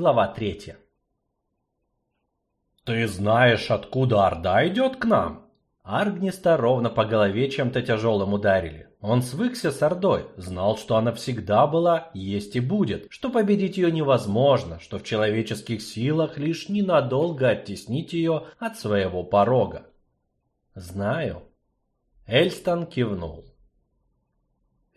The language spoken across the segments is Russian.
глава 3. «Ты знаешь, откуда Орда идет к нам?» Аргниста ровно по голове чем-то тяжелым ударили. Он свыкся с Ордой, знал, что она всегда была, есть и будет, что победить ее невозможно, что в человеческих силах лишь ненадолго оттеснить ее от своего порога. «Знаю». Эльстон кивнул.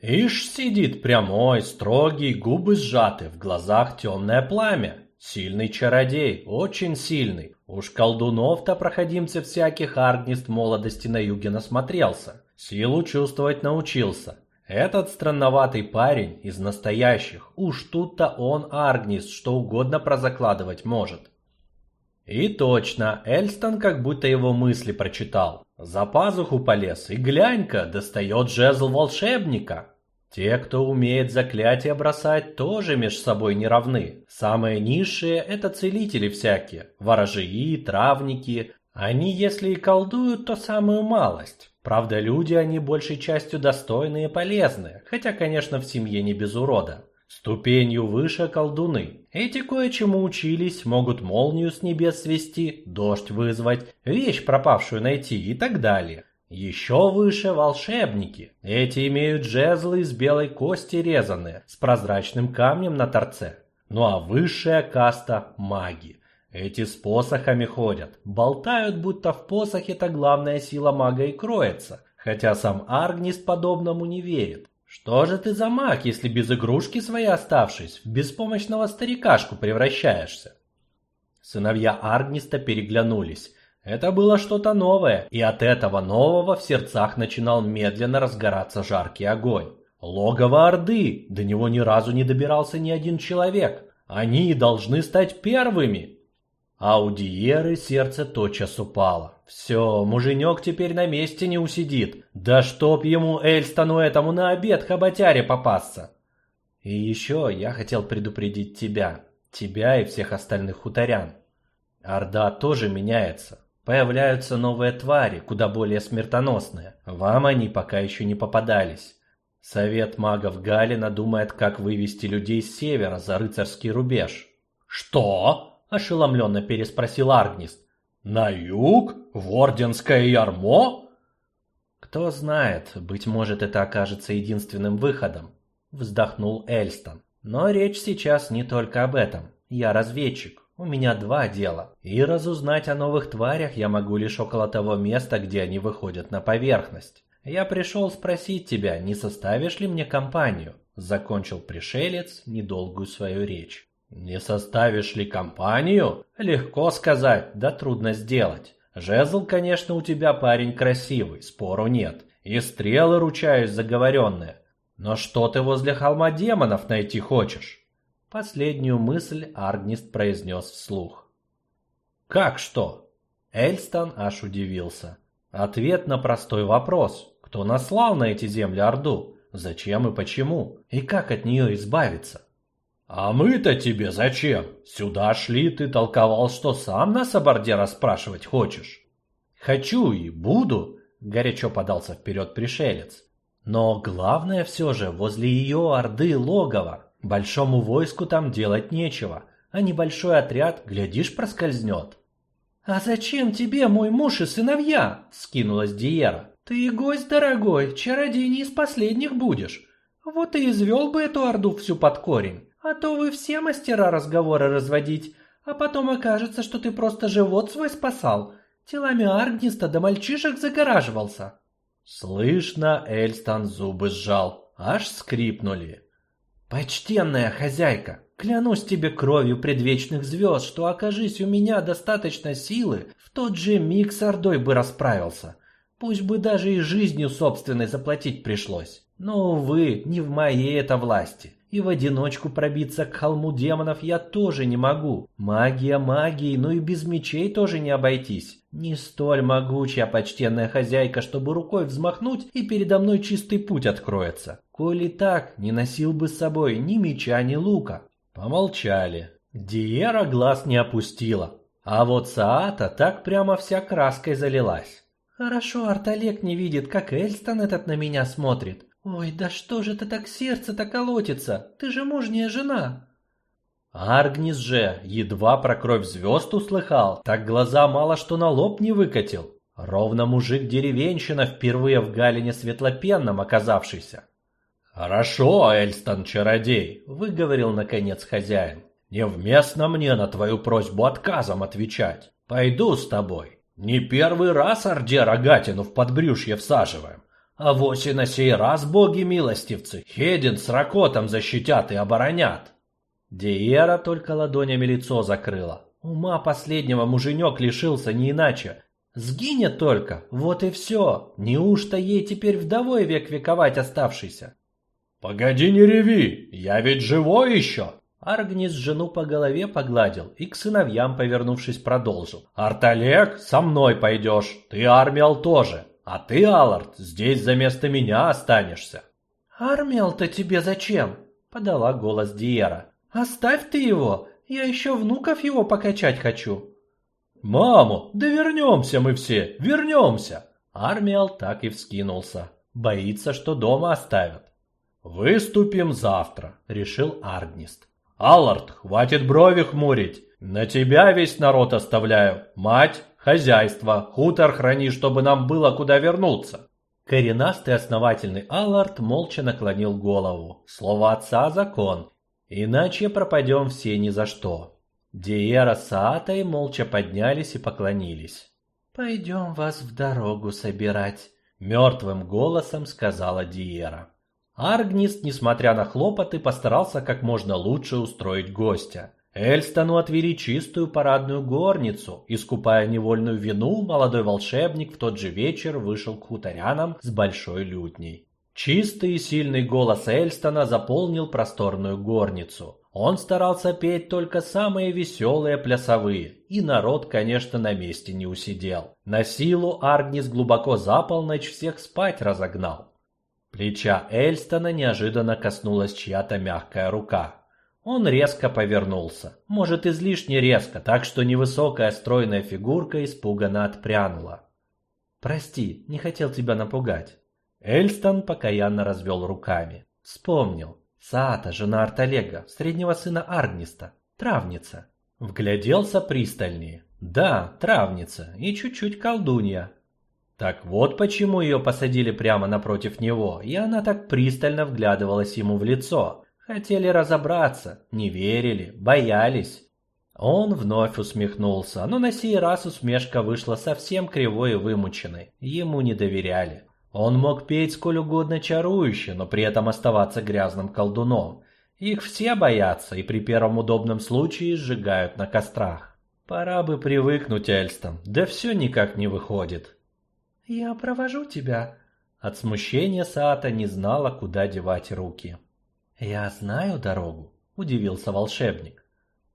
Ишь сидит прямой, строгий, губы сжаты, в глазах темное пламя. Сильный чародей, очень сильный. Уж колдунов-то проходимцев всяких Аргнист молодости на юге насмотрелся. Силу чувствовать научился. Этот странноватый парень из настоящих, уж тут-то он Аргнист что угодно прозакладывать может. И точно, Эльстон как будто его мысли прочитал. За пазуху полез и глянь-ка, достает жезл волшебника. Те, кто умеет заклятия бросать, тоже меж собой не равны. Самые низшие – это целители всякие, ворожии, травники. Они, если и колдуют, то самую малость. Правда, люди они большей частью достойные и полезные, хотя, конечно, в семье не без урода. Ступенью выше колдуны. Эти кое-чему учились, могут молнию с небес свести, дождь вызвать, вещь пропавшую найти и так далее. Еще выше волшебники. Эти имеют жезлы из белой кости резанные, с прозрачным камнем на торце. Ну а высшая каста – маги. Эти с посохами ходят, болтают, будто в посохе-то главная сила мага и кроется, хотя сам Аргнист подобному не верит. Что же ты за маг, если без игрушки своей оставшись, в беспомощного старикашку превращаешься? Сыновья Аргниста переглянулись. Это было что-то новое, и от этого нового в сердцах начинал медленно разгораться жаркий огонь. Логово Орды, до него ни разу не добирался ни один человек. Они должны стать первыми. А у Диеры сердце тотчас упало. Все, муженек теперь на месте не усидит. Да чтоб ему Эльстону этому на обед хоботяре попасться. И еще я хотел предупредить тебя, тебя и всех остальных хуторян. Орда тоже меняется. Появляются новые твари, куда более смертоносные. Вам они пока еще не попадались. Совет магов Галина думает, как вывести людей с севера за рыцарский рубеж. «Что?» – ошеломленно переспросил Аргнист. «На юг? В Орденское ярмо?» «Кто знает, быть может, это окажется единственным выходом», – вздохнул Эльстон. «Но речь сейчас не только об этом. Я разведчик. У меня два дела, и разузнать о новых тварях я могу лишь около того места, где они выходят на поверхность. Я пришел спросить тебя, не составишь ли мне компанию? Закончил пришелец недолгую свою речь. Не составишь ли компанию? Легко сказать, да трудно сделать. Жезл, конечно, у тебя парень красивый, спору нет. И стрелы ручаюсь заговоренные. Но что ты возле холма демонов найти хочешь? Последнюю мысль Аргнист произнес вслух. «Как что?» Эльстон аж удивился. Ответ на простой вопрос. Кто наслал на эти земли Орду? Зачем и почему? И как от нее избавиться? «А мы-то тебе зачем? Сюда шли, ты толковал, что сам нас о Орде расспрашивать хочешь?» «Хочу и буду», — горячо подался вперед пришелец. «Но главное все же возле ее Орды логово. Большому войску там делать нечего, а небольшой отряд, глядишь, проскользнет. «А зачем тебе мой муж и сыновья?» — скинулась Диера. «Ты гость дорогой, чародей не из последних будешь. Вот и извел бы эту орду всю под корень. А то вы все мастера разговоры разводить, а потом окажется, что ты просто живот свой спасал, телами Аргниста до мальчишек загораживался». Слышно, Эльстан зубы сжал, аж скрипнули. «Почтенная хозяйка, клянусь тебе кровью предвечных звезд, что окажись у меня достаточно силы, в тот же миг с Ордой бы расправился. Пусть бы даже и жизнью собственной заплатить пришлось. Но, увы, не в моей это власти. И в одиночку пробиться к холму демонов я тоже не могу. Магия магией, но и без мечей тоже не обойтись. Не столь могучая почтенная хозяйка, чтобы рукой взмахнуть, и передо мной чистый путь откроется. Коли так, не носил бы с собой ни меча, ни лука. Помолчали. Диера глаз не опустила. А вот Саата так прямо вся краской залилась. Хорошо, Арталек не видит, как Эльстон этот на меня смотрит. «Ой, да что же это так сердце-то колотится? Ты же мужняя жена!» Аргнис же, едва про кровь звезд услыхал, так глаза мало что на лоб не выкатил. Ровно мужик-деревенщина, впервые в Галине светлопенном оказавшийся. «Хорошо, Эльстон-чародей», — выговорил наконец хозяин. «Невместно мне на твою просьбу отказом отвечать. Пойду с тобой. Не первый раз Орде рогатину в подбрюшье всаживаем. А вось и на сей раз боги-милостивцы Хедин с Ракотом защитят и оборонят». Диера только ладонями лицо закрыла. Ума последнего муженек лишился не иначе. Сгинет только, вот и все. Неужто ей теперь вдовой век вековать оставшийся? «Погоди, не реви, я ведь живой еще!» Аргнис жену по голове погладил и к сыновьям, повернувшись, продолжил. «Арталек, со мной пойдешь, ты, Армиал, тоже, а ты, Аллард, здесь за место меня останешься». «Армиал-то тебе зачем?» — подала голос Диера. «Оставь ты его, я еще внуков его покачать хочу». «Маму, да вернемся мы все, вернемся!» Армиал так и вскинулся. Боится, что дома оставят. «Выступим завтра», — решил Аргнист. «Аллард, хватит брови хмурить. На тебя весь народ оставляю. Мать, хозяйство, хутор храни, чтобы нам было куда вернуться». Коренастый основательный Аллард молча наклонил голову. Слово отца — закон. Иначе пропадем все ни за что. Диера с Аатой молча поднялись и поклонились. «Пойдем вас в дорогу собирать», — мертвым голосом сказала Диера. Аргнист, несмотря на хлопоты, постарался как можно лучше устроить гостя. Эльстону отвели чистую парадную горницу. Искупая невольную вину, молодой волшебник в тот же вечер вышел к хуторянам с большой лютней. Чистый и сильный голос Эльстона заполнил просторную горницу. Он старался петь только самые веселые плясовые, и народ, конечно, на месте не усидел. На силу Аргнис глубоко за полночь всех спать разогнал. Плеча Эльстона неожиданно коснулась чья-то мягкая рука. Он резко повернулся, может излишне резко, так что невысокая стройная фигурка испуганно отпрянула. «Прости, не хотел тебя напугать». Эльстон покаянно развел руками. Вспомнил. Саата, жена Арталега, среднего сына Аргниста, травница. Вгляделся пристальнее. Да, травница и чуть-чуть колдунья. Так вот почему ее посадили прямо напротив него, и она так пристально вглядывалась ему в лицо. Хотели разобраться, не верили, боялись. Он вновь усмехнулся, но на сей раз усмешка вышла совсем кривой и вымученной. Ему не доверяли. Он мог петь сколь угодно чарующе, но при этом оставаться грязным колдуном. Их все боятся и при первом удобном случае сжигают на кострах. Пора бы привыкнуть, Эльстон, да все никак не выходит. «Я провожу тебя». От смущения Саата не знала, куда девать руки. «Я знаю дорогу», — удивился волшебник.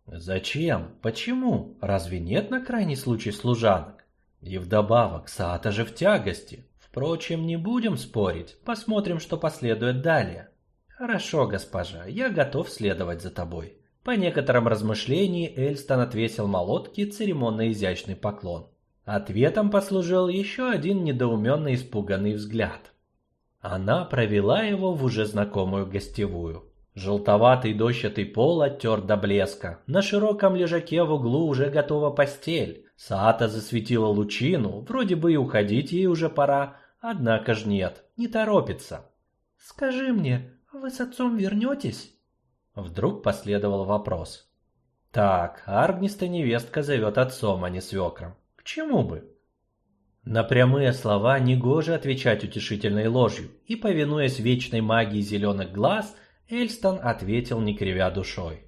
«Зачем? Почему? Разве нет на крайний случай служанок? И вдобавок, Саата же в тягости. Впрочем, не будем спорить, посмотрим, что последует далее». «Хорошо, госпожа, я готов следовать за тобой». По некоторым размышлениям Эльстон отвесил молотке церемонно изящный поклон. Ответом послужил еще один недоуменно испуганный взгляд. Она провела его в уже знакомую гостевую. Желтоватый дощатый пол оттер до блеска. На широком лежаке в углу уже готова постель. Саата засветила лучину, вроде бы и уходить ей уже пора, однако ж нет, не торопится. «Скажи мне, вы с отцом вернетесь?» Вдруг последовал вопрос. Так, Аргниста невестка зовет отцом, а не свекром чему бы? На прямые слова негоже отвечать утешительной ложью, и, повинуясь вечной магии зеленых глаз, Эльстон ответил, не кривя душой.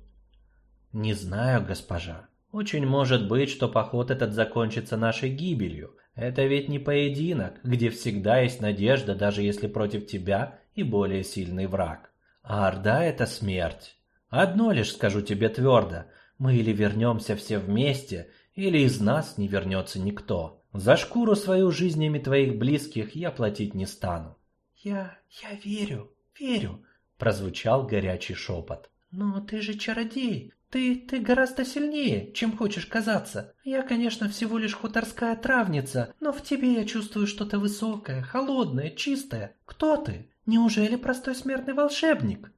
«Не знаю, госпожа. Очень может быть, что поход этот закончится нашей гибелью. Это ведь не поединок, где всегда есть надежда, даже если против тебя и более сильный враг. А Орда — это смерть. Одно лишь скажу тебе твердо. Мы или вернемся все вместе, или из нас не вернется никто. За шкуру свою жизнями твоих близких я платить не стану. Я... я верю, верю, прозвучал горячий шепот. Но ты же чародей, ты... ты гораздо сильнее, чем хочешь казаться. Я, конечно, всего лишь хуторская травница, но в тебе я чувствую что-то высокое, холодное, чистое. Кто ты? Неужели простой смертный волшебник?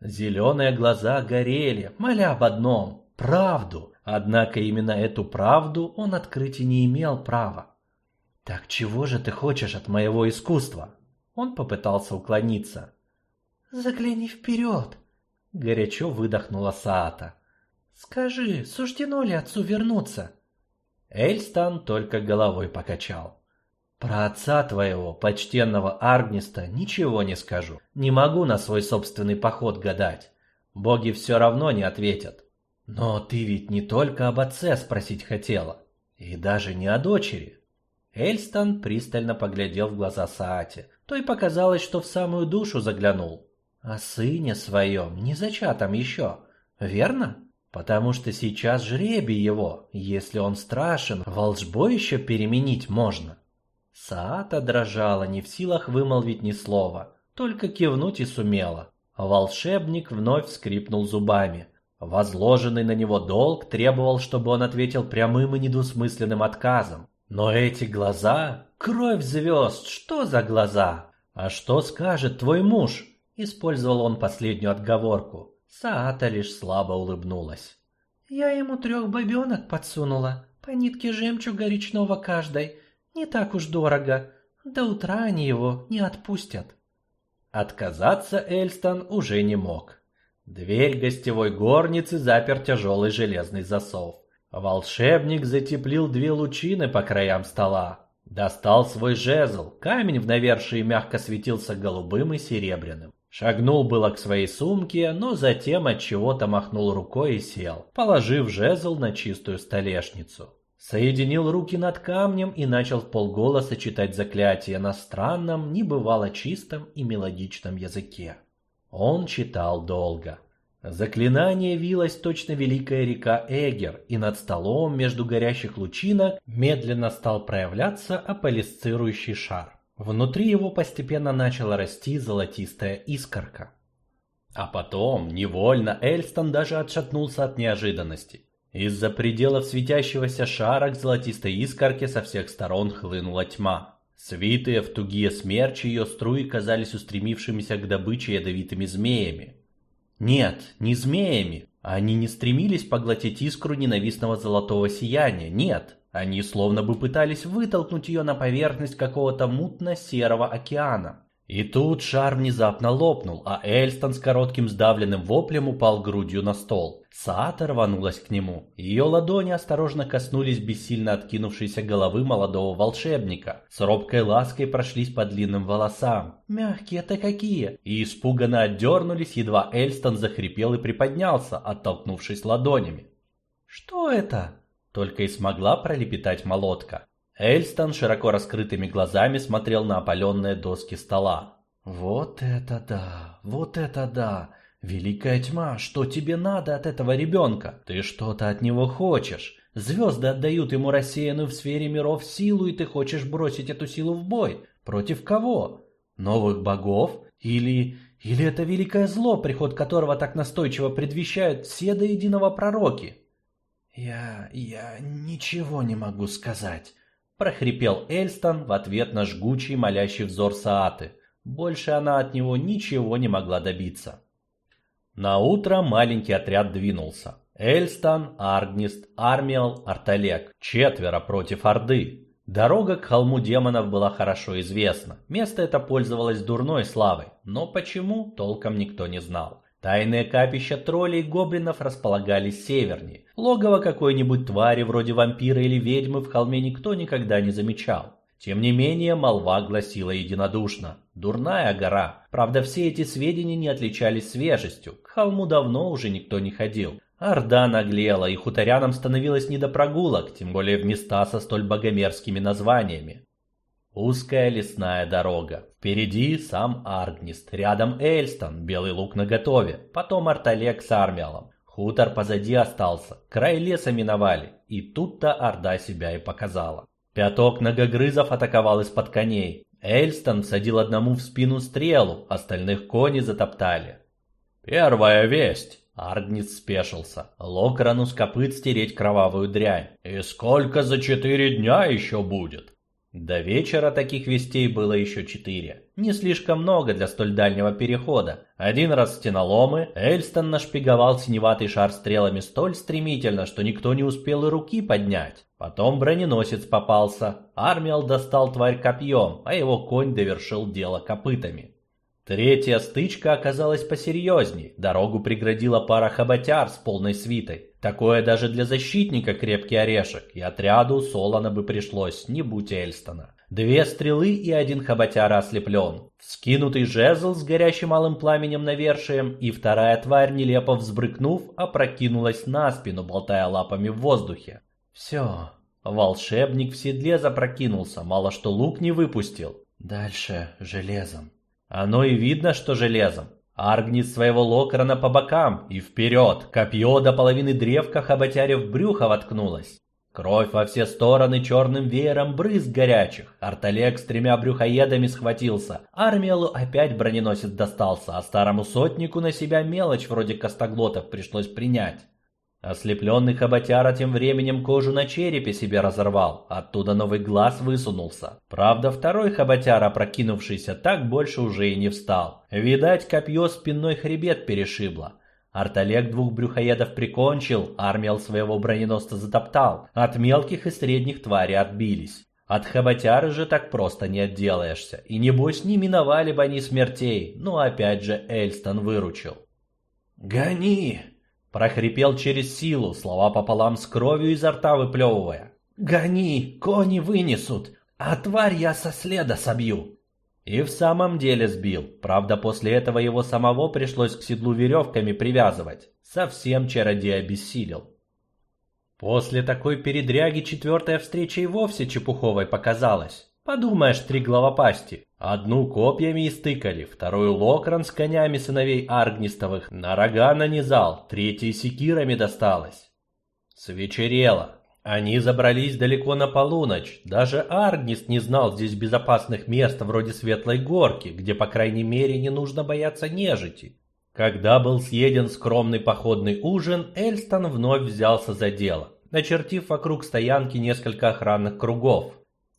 Зеленые глаза горели, моля об одном – правду. Однако именно эту правду он открыть и не имел права. «Так чего же ты хочешь от моего искусства?» Он попытался уклониться. «Загляни вперед!» – горячо выдохнула Саата. «Скажи, суждено ли отцу вернуться?» Эльстан только головой покачал. Про отца твоего, почтенного Аргниста, ничего не скажу. Не могу на свой собственный поход гадать. Боги все равно не ответят. Но ты ведь не только об отце спросить хотела, и даже не о дочери. Эльстон пристально поглядел в глаза Саате. То и показалось, что в самую душу заглянул. О сыне своем, не зачатом еще, верно? Потому что сейчас жребий его, если он страшен, волжбой еще переменить можно. Саата дрожала, не в силах вымолвить ни слова, только кивнуть и сумела. Волшебник вновь скрипнул зубами. Возложенный на него долг требовал, чтобы он ответил прямым и недвусмысленным отказом. Но эти глаза, кровь звезд, что за глаза? А что скажет твой муж? Использовал он последнюю отговорку. Саата лишь слабо улыбнулась. Я ему трех бабенок подсунула, по нитке жемчуга речного каждой, не так уж дорого. До утра они его не отпустят. Отказаться Эльстон уже не мог. Дверь гостевой горницы запер тяжелый железный засов. Волшебник затеплил две лучины по краям стола. Достал свой жезл, камень в навершии мягко светился голубым и серебряным. Шагнул было к своей сумке, но затем от чего-то махнул рукой и сел, положив жезл на чистую столешницу соединил руки над камнем и начал в полголоса читать заклятие на странном, небывало чистом и мелодичном языке. Он читал долго. Заклинание вилось точно великая река Эгер, и над столом между горящих лучинок медленно стал проявляться аполисцирующий шар. Внутри его постепенно начала расти золотистая искорка. А потом, невольно, Эльстон даже отшатнулся от неожиданности. Из-за пределов светящегося шара к золотистой искорке со всех сторон хлынула тьма. Свитые в тугие смерчи ее струи казались устремившимися к добыче ядовитыми змеями. Нет, не змеями. Они не стремились поглотить искру ненавистного золотого сияния, нет. Они словно бы пытались вытолкнуть ее на поверхность какого-то мутно-серого океана. И тут шар внезапно лопнул, а Эльстон с коротким сдавленным воплем упал грудью на стол. Саата рванулась к нему. Ее ладони осторожно коснулись бессильно откинувшейся головы молодого волшебника. С робкой лаской прошлись по длинным волосам. Мягкие-то какие! И испуганно отдернулись, едва Эльстон захрипел и приподнялся, оттолкнувшись ладонями. «Что это?» Только и смогла пролепетать молотка. Эльстон широко раскрытыми глазами смотрел на опаленные доски стола. «Вот это да! Вот это да! Великая тьма, что тебе надо от этого ребенка? Ты что-то от него хочешь. Звезды отдают ему рассеянную в сфере миров силу, и ты хочешь бросить эту силу в бой. Против кого? Новых богов? Или... Или это великое зло, приход которого так настойчиво предвещают все до единого пророки?» «Я... я ничего не могу сказать» прохрипел Эльстон в ответ на жгучий молящий взор Сааты. Больше она от него ничего не могла добиться. На утро маленький отряд двинулся. Эльстон, Аргнист, Армиал, Арталек. Четверо против Орды. Дорога к холму демонов была хорошо известна. Место это пользовалось дурной славой, но почему, толком никто не знал. Тайные капища троллей и гоблинов располагались севернее. Логово какой-нибудь твари вроде вампира или ведьмы в холме никто никогда не замечал. Тем не менее, молва гласила единодушно. Дурная гора. Правда, все эти сведения не отличались свежестью. К холму давно уже никто не ходил. Орда наглела, и хуторянам становилось не до прогулок, тем более в места со столь богомерзкими названиями. Узкая лесная дорога. Впереди сам Аргнист, рядом Эльстон, белый лук наготове, потом Арталек с Армиалом. Хутор позади остался, край леса миновали, и тут-то Орда себя и показала. Пяток многогрызов атаковал из-под коней. Эльстон садил одному в спину стрелу, остальных кони затоптали. «Первая весть!» Аргнист спешился. Локрану с копыт стереть кровавую дрянь. «И сколько за четыре дня еще будет?» До вечера таких вестей было еще четыре. Не слишком много для столь дальнего перехода. Один раз стеноломы, Эльстон нашпиговал синеватый шар стрелами столь стремительно, что никто не успел и руки поднять. Потом броненосец попался. Армиал достал тварь копьем, а его конь довершил дело копытами. Третья стычка оказалась посерьезней. Дорогу преградила пара хоботяр с полной свитой. Такое даже для защитника крепкий орешек, и отряду Солона бы пришлось, не будь Эльстона. Две стрелы и один хоботяра ослеплен. Скинутый жезл с горящим малым пламенем навершием, и вторая тварь, нелепо взбрыкнув, опрокинулась на спину, болтая лапами в воздухе. Все. Волшебник в седле запрокинулся, мало что лук не выпустил. Дальше железом. Оно и видно, что железом. Аргнис своего локрона по бокам и вперед, копье до половины древка хоботяре в брюхо воткнулось. Кровь во все стороны черным веером брызг горячих. Арталек с тремя брюхоедами схватился. Армиалу опять броненосец достался, а старому сотнику на себя мелочь вроде костоглотов пришлось принять. Ослепленный хоботяра тем временем кожу на черепе себе разорвал, оттуда новый глаз высунулся. Правда, второй хоботяра, прокинувшийся, так больше уже и не встал. Видать, копье спинной хребет перешибло. Арталек двух брюхоедов прикончил, армиал своего броненосца затоптал, от мелких и средних тварей отбились. От хоботяры же так просто не отделаешься, и небось не миновали бы они смертей, но опять же Эльстон выручил. «Гони!» Прохрипел через силу, слова пополам с кровью изо рта выплевывая. «Гони, кони вынесут, а тварь я со следа собью!» И в самом деле сбил. Правда, после этого его самого пришлось к седлу веревками привязывать. Совсем чародей обессилел. После такой передряги четвертая встреча и вовсе чепуховой показалась. Подумаешь, три главопасти. Одну копьями истыкали, вторую локран с конями сыновей Аргнистовых на рога нанизал, третьей секирами досталось. Свечерело. Они забрались далеко на полуночь. Даже Аргнист не знал здесь безопасных мест вроде Светлой Горки, где, по крайней мере, не нужно бояться нежити. Когда был съеден скромный походный ужин, Эльстон вновь взялся за дело, начертив вокруг стоянки несколько охранных кругов.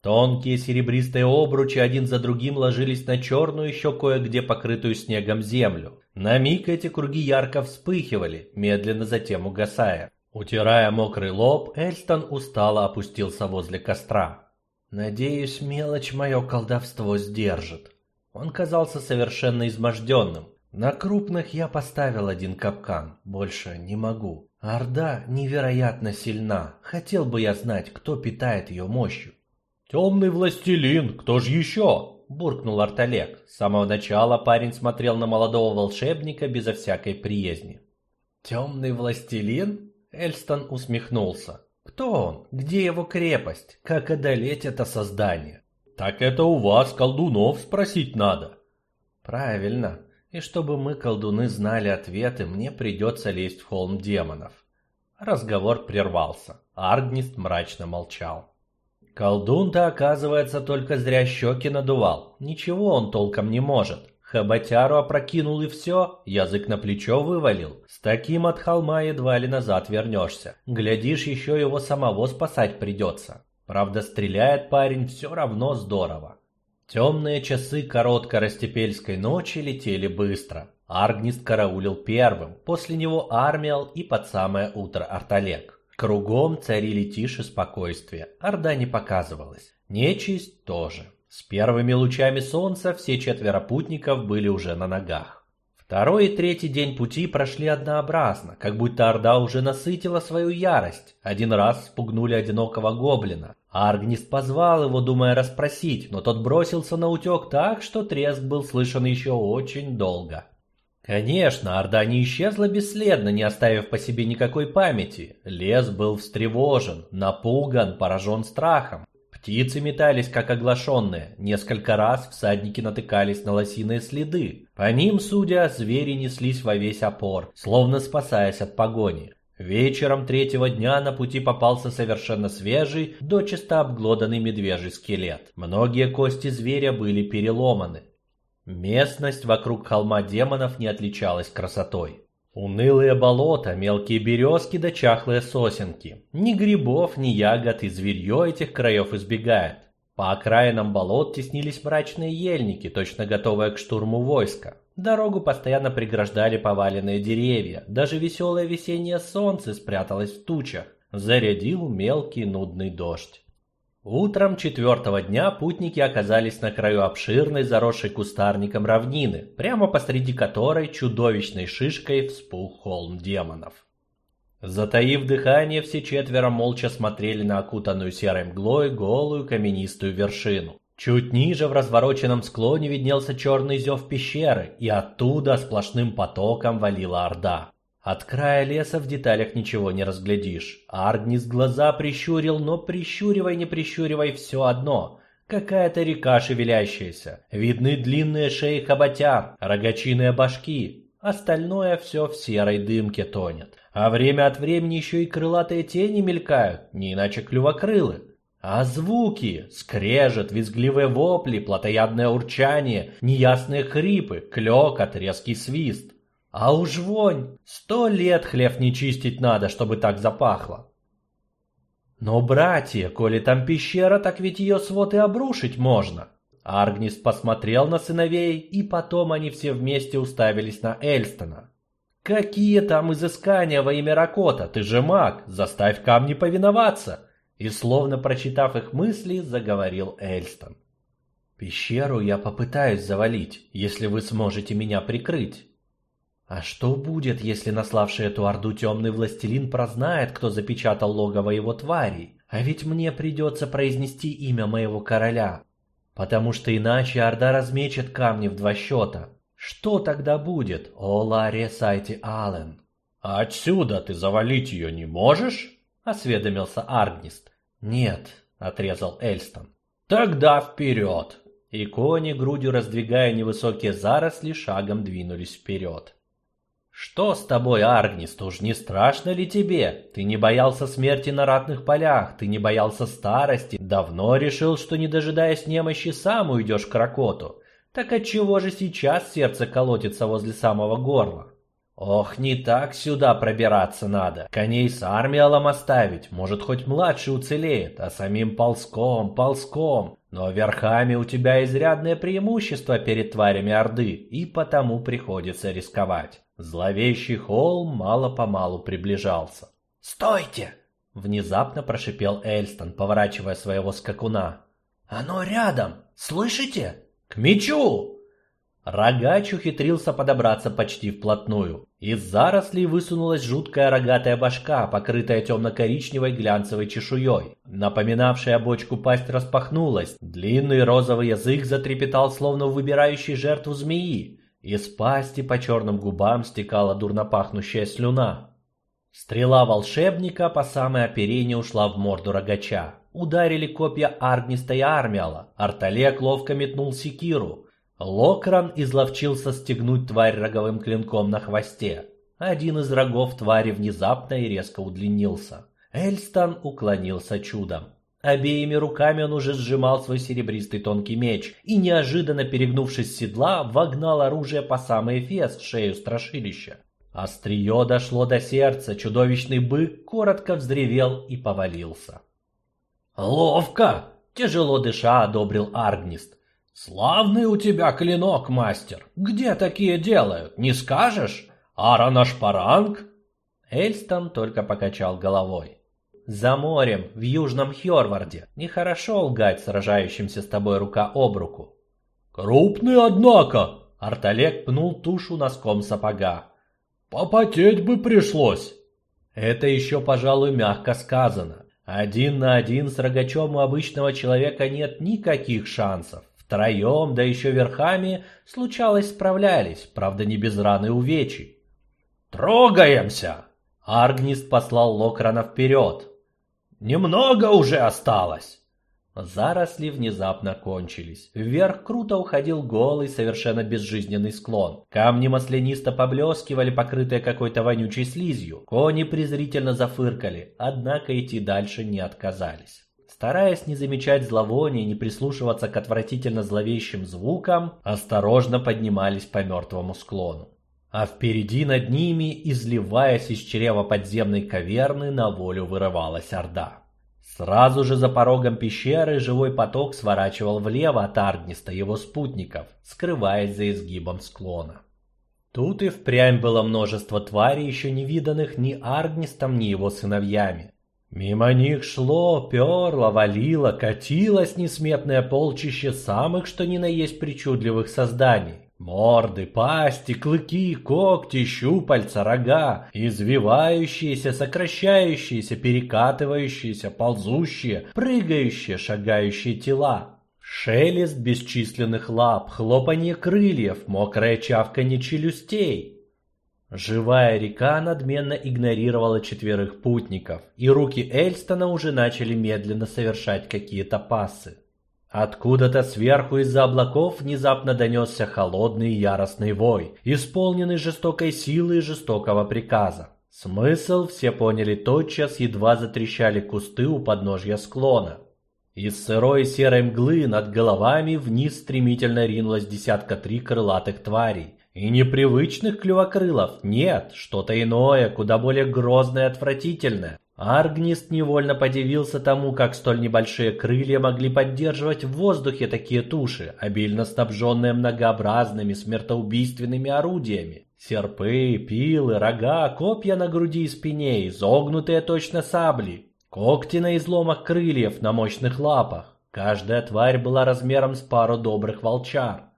Тонкие серебристые обручи один за другим ложились на черную, еще кое-где покрытую снегом землю. На миг эти круги ярко вспыхивали, медленно затем угасая. Утирая мокрый лоб, Эльстон устало опустился возле костра. «Надеюсь, мелочь мое колдовство сдержит». Он казался совершенно изможденным. На крупных я поставил один капкан, больше не могу. Орда невероятно сильна, хотел бы я знать, кто питает ее мощью. «Темный властелин, кто же еще?» – буркнул Арталек. С самого начала парень смотрел на молодого волшебника безо всякой приязни. «Темный властелин?» – Эльстон усмехнулся. «Кто он? Где его крепость? Как одолеть это создание?» «Так это у вас, колдунов, спросить надо». «Правильно. И чтобы мы, колдуны, знали ответы, мне придется лезть в холм демонов». Разговор прервался. Аргнист мрачно молчал. Колдун-то, оказывается, только зря щеки надувал. Ничего он толком не может. Хоботяру опрокинул и все, язык на плечо вывалил. С таким от холма едва ли назад вернешься. Глядишь, еще его самого спасать придется. Правда, стреляет парень все равно здорово. Темные часы коротко-растепельской ночи летели быстро. Аргнист караулил первым, после него Армиал и под самое утро Арталек. Кругом царили тишь и спокойствие, орда не показывалась. Нечисть тоже. С первыми лучами солнца все четверо путников были уже на ногах. Второй и третий день пути прошли однообразно, как будто Орда уже насытила свою ярость. Один раз спугнули одинокого гоблина. Аргнист позвал его, думая расспросить, но тот бросился на утек так, что треск был слышен еще очень долго. Конечно, Орда не исчезла бесследно, не оставив по себе никакой памяти. Лес был встревожен, напуган, поражен страхом. Птицы метались, как оглашенные. Несколько раз всадники натыкались на лосиные следы. По ним, судя, звери неслись во весь опор, словно спасаясь от погони. Вечером третьего дня на пути попался совершенно свежий, дочисто обглоданный медвежий скелет. Многие кости зверя были переломаны. Местность вокруг холма демонов не отличалась красотой. Унылые болота, мелкие березки да чахлые сосенки. Ни грибов, ни ягод и зверье этих краев избегает. По окраинам болот теснились мрачные ельники, точно готовые к штурму войска. Дорогу постоянно преграждали поваленные деревья, даже веселое весеннее солнце спряталось в тучах, зарядил мелкий нудный дождь. Утром четвертого дня путники оказались на краю обширной, заросшей кустарником равнины, прямо посреди которой чудовищной шишкой вспух холм демонов. Затаив дыхание, все четверо молча смотрели на окутанную серой мглой голую каменистую вершину. Чуть ниже в развороченном склоне виднелся черный зев пещеры, и оттуда сплошным потоком валила орда. От края леса в деталях ничего не разглядишь. Аргнис глаза прищурил, но прищуривай, не прищуривай, все одно. Какая-то река шевелящаяся. Видны длинные шеи хоботяр, рогачиные башки. Остальное все в серой дымке тонет. А время от времени еще и крылатые тени мелькают, не иначе клювокрылы. А звуки, скрежет, визгливые вопли, плотоядное урчание, неясные хрипы, клёкот, резкий свист. А уж вонь! Сто лет хлев не чистить надо, чтобы так запахло. Но, братья, коли там пещера, так ведь ее свод и обрушить можно. Аргнис посмотрел на сыновей, и потом они все вместе уставились на Эльстона. Какие там изыскания во имя Ракота? Ты же маг, заставь камни повиноваться. И словно прочитав их мысли, заговорил Эльстон. Пещеру я попытаюсь завалить, если вы сможете меня прикрыть. А что будет, если наславший эту орду темный властелин прознает, кто запечатал логово его тварей? А ведь мне придется произнести имя моего короля, потому что иначе орда размечет камни в два счета. Что тогда будет, о Ларри Сайти Аллен? А отсюда ты завалить ее не можешь? Осведомился Аргнист. Нет, отрезал Эльстон. Тогда вперед! И кони, грудью раздвигая невысокие заросли, шагом двинулись вперед. Что с тобой, Аргнист, уж не страшно ли тебе? Ты не боялся смерти на ратных полях, ты не боялся старости, давно решил, что не дожидаясь немощи сам уйдешь к Ракоту. Так отчего же сейчас сердце колотится возле самого горла? Ох, не так сюда пробираться надо. Коней с армиалом оставить, может хоть младший уцелеет, а самим ползком, ползком. Но верхами у тебя изрядное преимущество перед тварями Орды, и потому приходится рисковать. Зловещий холм мало-помалу приближался. «Стойте!» — внезапно прошипел Эльстон, поворачивая своего скакуна. «Оно рядом! Слышите?» «К мечу!» Рогач ухитрился подобраться почти вплотную. Из зарослей высунулась жуткая рогатая башка, покрытая темно-коричневой глянцевой чешуей. Напоминавшая бочку пасть распахнулась, длинный розовый язык затрепетал, словно выбирающий жертву змеи. Из пасти по черным губам стекала дурно пахнущая слюна. Стрела волшебника по самой оперению ушла в морду рогача. Ударили копья Аргниста и Армиала. Арталек ловко метнул секиру. Локран изловчился стегнуть тварь роговым клинком на хвосте. Один из рогов твари внезапно и резко удлинился. Эльстон уклонился чудом. Обеими руками он уже сжимал свой серебристый тонкий меч и, неожиданно перегнувшись с седла, вогнал оружие по самый эфес в шею страшилища. Острие дошло до сердца, чудовищный бык коротко взревел и повалился. «Ловко!» — тяжело дыша одобрил Аргнист. «Славный у тебя клинок, мастер! Где такие делают, не скажешь? Аранашпаранг?» Эльстон только покачал головой. За морем, в Южном Хёрварде. Нехорошо лгать сражающимся с тобой рука об руку. Крупный, однако. Арталек пнул тушу носком сапога. Попотеть бы пришлось. Это еще, пожалуй, мягко сказано. Один на один с рогачом у обычного человека нет никаких шансов. Втроем, да еще верхами, случалось справлялись, правда не без раны увечий. «Трогаемся!» Аргнист послал Локрана вперед. Немного уже осталось. Заросли внезапно кончились. Вверх круто уходил голый, совершенно безжизненный склон. Камни маслянисто поблескивали, покрытые какой-то вонючей слизью. Кони презрительно зафыркали, однако идти дальше не отказались. Стараясь не замечать зловония и не прислушиваться к отвратительно зловещим звукам, осторожно поднимались по мертвому склону а впереди над ними, изливаясь из чрева подземной каверны, на волю вырывалась орда. Сразу же за порогом пещеры живой поток сворачивал влево от Аргниста его спутников, скрываясь за изгибом склона. Тут и впрямь было множество тварей, еще не виданных ни Аргнистом, ни его сыновьями. Мимо них шло, перло, валило, катилось несметное полчище самых что ни на есть причудливых созданий. Морды, пасти, клыки, когти, щупальца, рога, извивающиеся, сокращающиеся, перекатывающиеся, ползущие, прыгающие, шагающие тела. Шелест бесчисленных лап, хлопанье крыльев, мокрое чавканье челюстей. Живая река надменно игнорировала четверых путников, и руки Эльстона уже начали медленно совершать какие-то пассы. Откуда-то сверху из-за облаков внезапно донесся холодный яростный вой, исполненный жестокой силы и жестокого приказа. Смысл все поняли тотчас, едва затрещали кусты у подножья склона. Из сырой серой мглы над головами вниз стремительно ринулось десятка три крылатых тварей. И непривычных клювокрылов, нет, что-то иное, куда более грозное и отвратительное. Аргнист невольно подивился тому, как столь небольшие крылья могли поддерживать в воздухе такие туши, обильно снабженные многообразными смертоубийственными орудиями. Серпы, пилы, рога, копья на груди и спине, изогнутые точно сабли, когти на изломах крыльев, на мощных лапах. Каждая тварь была размером с пару добрых волчар.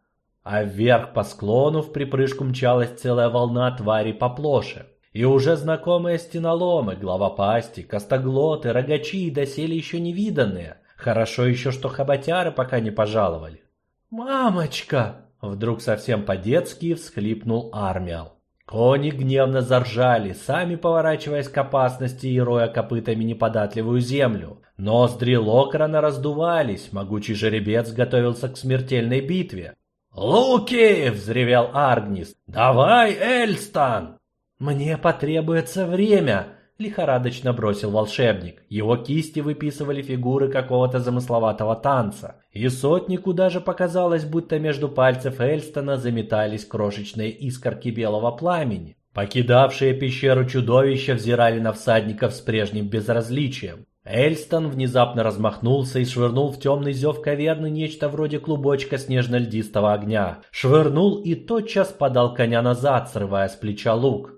А вверх по склону в припрыжку мчалась целая волна тварей поплоше. И уже знакомые стеноломы, главопасти, костоглоты, рогачи и доселе еще не виданные. Хорошо еще, что хоботяры пока не пожаловали. «Мамочка!» Вдруг совсем по-детски всхлипнул Армиал. Кони гневно заржали, сами поворачиваясь к опасности и роя копытами неподатливую землю. Ноздри Локрана раздувались, могучий жеребец готовился к смертельной битве. «Луки!» — взревел Аргнис. «Давай, Эльстан!» «Мне потребуется время!» — лихорадочно бросил волшебник. Его кисти выписывали фигуры какого-то замысловатого танца. И сотнику даже показалось, будто между пальцев Эльстона заметались крошечные искорки белого пламени. Покидавшие пещеру чудовища взирали на всадников с прежним безразличием. Эльстон внезапно размахнулся и швырнул в темный зев каверны нечто вроде клубочка снежно-льдистого огня. Швырнул и тотчас подал коня назад, срывая с плеча лук.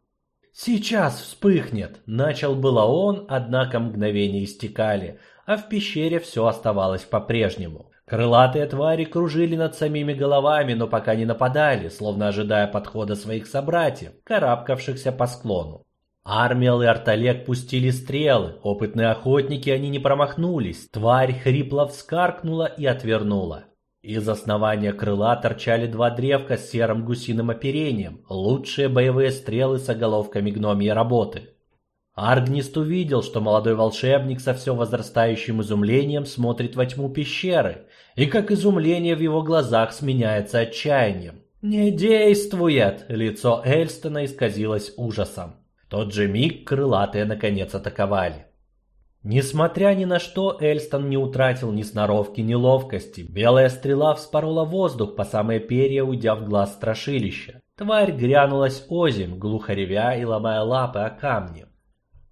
«Сейчас вспыхнет!» – начал было он, однако мгновения истекали, а в пещере все оставалось по-прежнему. Крылатые твари кружили над самими головами, но пока не нападали, словно ожидая подхода своих собратьев, карабкавшихся по склону. Армиал и Арталек пустили стрелы, опытные охотники они не промахнулись, тварь хрипло вскаркнула и отвернула. Из основания крыла торчали два древка с серым гусиным оперением, лучшие боевые стрелы с оголовками гномьей работы. Аргнист увидел, что молодой волшебник со все возрастающим изумлением смотрит во тьму пещеры, и как изумление в его глазах сменяется отчаянием. «Не действует!» — лицо Эльстона исказилось ужасом. Тот же миг крылатые наконец атаковали. Несмотря ни на что, Эльстон не утратил ни сноровки, ни ловкости. Белая стрела вспорола воздух по самые перья, уйдя в глаз страшилища. Тварь грянулась озимь, глухо ревя и ломая лапы о камни.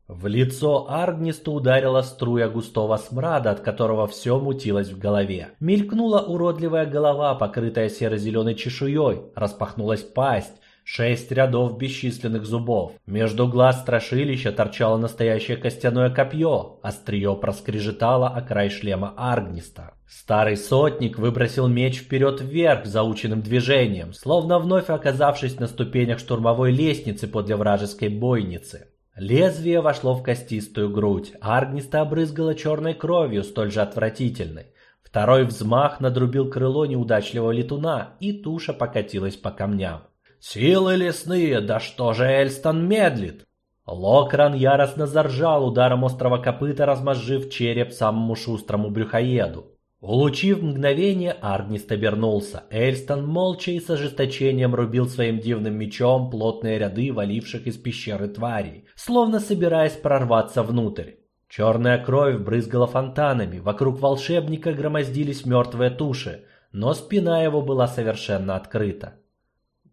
В лицо Аргнисту ударила струя густого смрада, от которого все мутилось в голове. Мелькнула уродливая голова, покрытая серо-зеленой чешуей, распахнулась пасть, Шесть рядов бесчисленных зубов. Между глаз страшилища торчало настоящее костяное копье. Острие проскрежетало о край шлема Аргниста. Старый сотник выбросил меч вперед вверх заученным движением, словно вновь оказавшись на ступенях штурмовой лестницы подле вражеской бойницы. Лезвие вошло в костистую грудь, Аргниста обрызгало черной кровью, столь же отвратительной. Второй взмах надрубил крыло неудачливого летуна, и туша покатилась по камням. «Силы лесные, да что же Эльстон медлит?» Локран яростно заржал ударом острого копыта, размозжив череп самому шустрому брюхоеду. Улучив мгновение, Аргнист обернулся. Эльстон молча и с ожесточением рубил своим дивным мечом плотные ряды валивших из пещеры тварей, словно собираясь прорваться внутрь. Черная кровь брызгала фонтанами, вокруг волшебника громоздились мертвые туши, но спина его была совершенно открыта.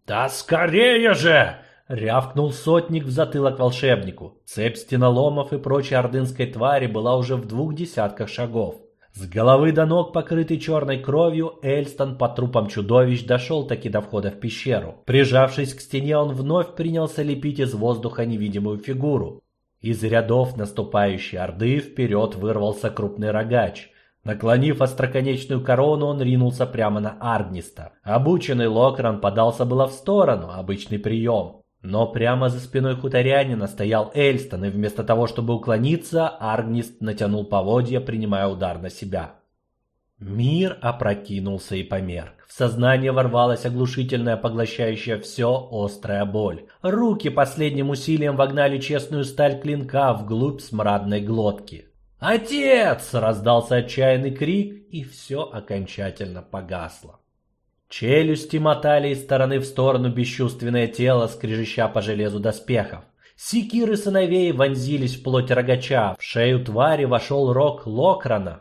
«Да скорее же!» — Рявкнул сотник в затылок волшебнику. Цепь стеналомов и прочей ордынской твари была уже в двух десятках шагов. С головы до ног, покрытый черной кровью, Эльстон по трупам чудовищ дошел таки до входа в пещеру. Прижавшись к стене, он вновь принялся лепить из воздуха невидимую фигуру. Из рядов наступающей орды вперед вырвался крупный рогач. Наклонив остроконечную корону, он ринулся прямо на Аргниста. Обученный Локран подался было в сторону, обычный прием. Но прямо за спиной хуторянина стоял Эльстон, и вместо того, чтобы уклониться, Аргнист натянул поводья, принимая удар на себя. Мир опрокинулся и померк. В сознание ворвалась оглушительная, поглощающая все острая боль. Руки последним усилием вогнали честную сталь клинка вглубь смрадной глотки. «Отец!» — раздался отчаянный крик, и все окончательно погасло. Челюсти мотали из стороны в сторону бесчувственное тело, скрежеща по железу доспехов. Секиры сыновей вонзились в плоть рогача, в шею твари вошел рог Локрана.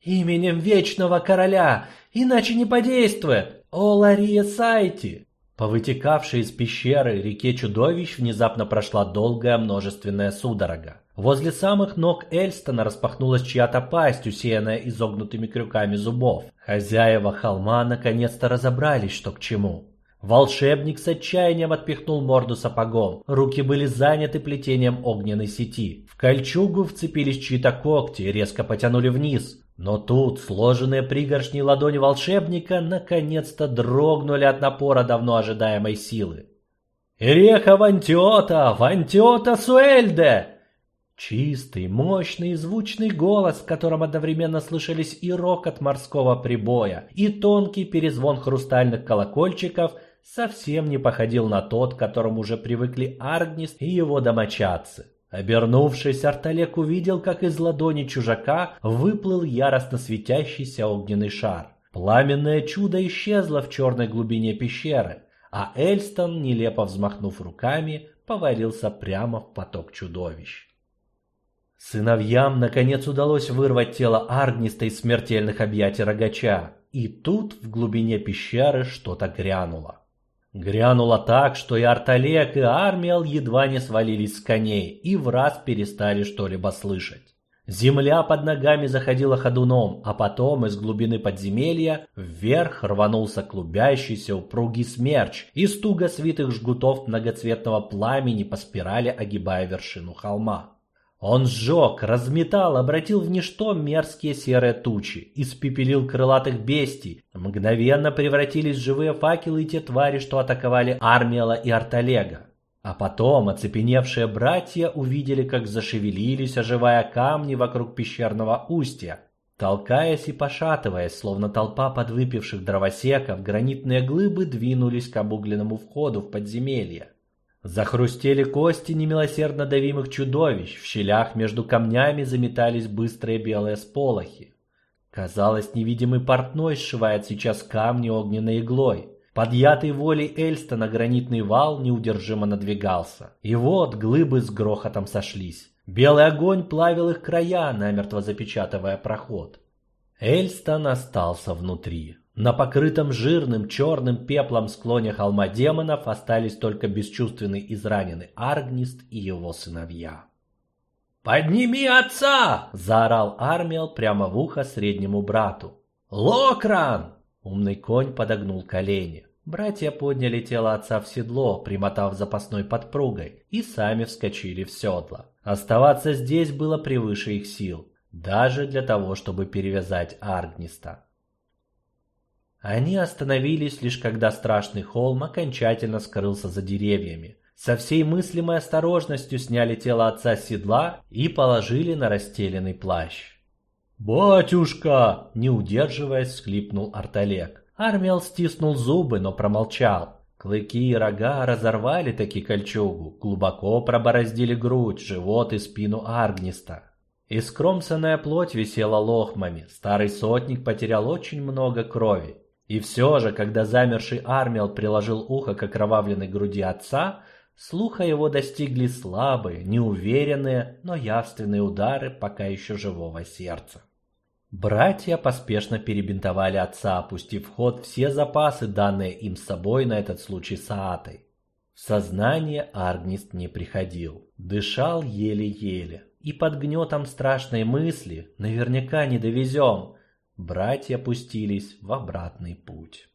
«Именем Вечного Короля! Иначе не подействует! О, Лария Сайти!» По вытекавшей из пещеры реке чудовищ внезапно прошла долгая множественная судорога. Возле самых ног Эльстона распахнулась чья-то пасть, усеянная изогнутыми крюками зубов. Хозяева холма наконец-то разобрались, что к чему. Волшебник с отчаянием отпихнул морду сапогом. Руки были заняты плетением огненной сети. В кольчугу вцепились чьи-то когти и резко потянули вниз. Но тут сложенные пригоршни ладони волшебника наконец-то дрогнули от напора давно ожидаемой силы. «Иреха Вантиота! Вантиота Суэльде!» Чистый, мощный и звучный голос, в котором одновременно слышались и рокот морского прибоя, и тонкий перезвон хрустальных колокольчиков, совсем не походил на тот, к которому уже привыкли Аргнис и его домочадцы. Обернувшись, Арталек увидел, как из ладони чужака выплыл яростно светящийся огненный шар. Пламенное чудо исчезло в черной глубине пещеры, а Эльстон, нелепо взмахнув руками, повалился прямо в поток чудовищ. Сыновьям наконец удалось вырвать тело Аргниста из смертельных объятий рогача, и тут в глубине пещеры что-то грянуло. Грянуло так, что и Арталек, и Армиал едва не свалились с коней и в раз перестали что-либо слышать. Земля под ногами заходила ходуном, а потом из глубины подземелья вверх рванулся клубящийся упругий смерч из туго свитых жгутов многоцветного пламени по спирали огибая вершину холма. Он сжег, разметал, обратил в ничто мерзкие серые тучи, испепелил крылатых бестий. Мгновенно превратились в живые факелы и те твари, что атаковали Армиала и Арталега. А потом оцепеневшие братья увидели, как зашевелились, оживая камни вокруг пещерного устья. Толкаясь и пошатываясь, словно толпа подвыпивших дровосеков, гранитные глыбы двинулись к обугленному входу в подземелье. Захрустели кости немилосердно давимых чудовищ, в щелях между камнями заметались быстрые белые сполохи. Казалось, невидимый портной сшивает сейчас камни огненной иглой. Подъятый волей Эльстона гранитный вал неудержимо надвигался. И вот глыбы с грохотом сошлись. Белый огонь плавил их края, намертво запечатывая проход. Эльстон остался внутри. На покрытом жирным черным пеплом склоне холма демонов остались только бесчувственный израненный Аргнист и его сыновья. «Подними отца!» – заорал Армиал прямо в ухо среднему брату. «Локран!» – умный конь подогнул колени. Братья подняли тело отца в седло, примотав запасной подпругой, и сами вскочили в седло. Оставаться здесь было превыше их сил, даже для того, чтобы перевязать Аргниста. Они остановились лишь когда страшный холм окончательно скрылся за деревьями. Со всей мыслимой осторожностью сняли тело отца с седла и положили на расстеленный плащ. «Батюшка!» – не удерживаясь, всхлипнул Арталек. Армиал стиснул зубы, но промолчал. Клыки и рога разорвали таки кольчугу, глубоко пробороздили грудь, живот и спину Аргниста. Искромсанная плоть висела лохмами, старый сотник потерял очень много крови. И все же, когда замерший Армиал приложил ухо к окровавленной груди отца, слуха его достигли слабые, неуверенные, но явственные удары пока еще живого сердца. Братья поспешно перебинтовали отца, опустив в ход все запасы, данные им с собой на этот случай Саатой. В сознание Аргнист не приходил, дышал еле-еле. И под гнетом страшной мысли, наверняка не довезем, братья пустились в обратный путь.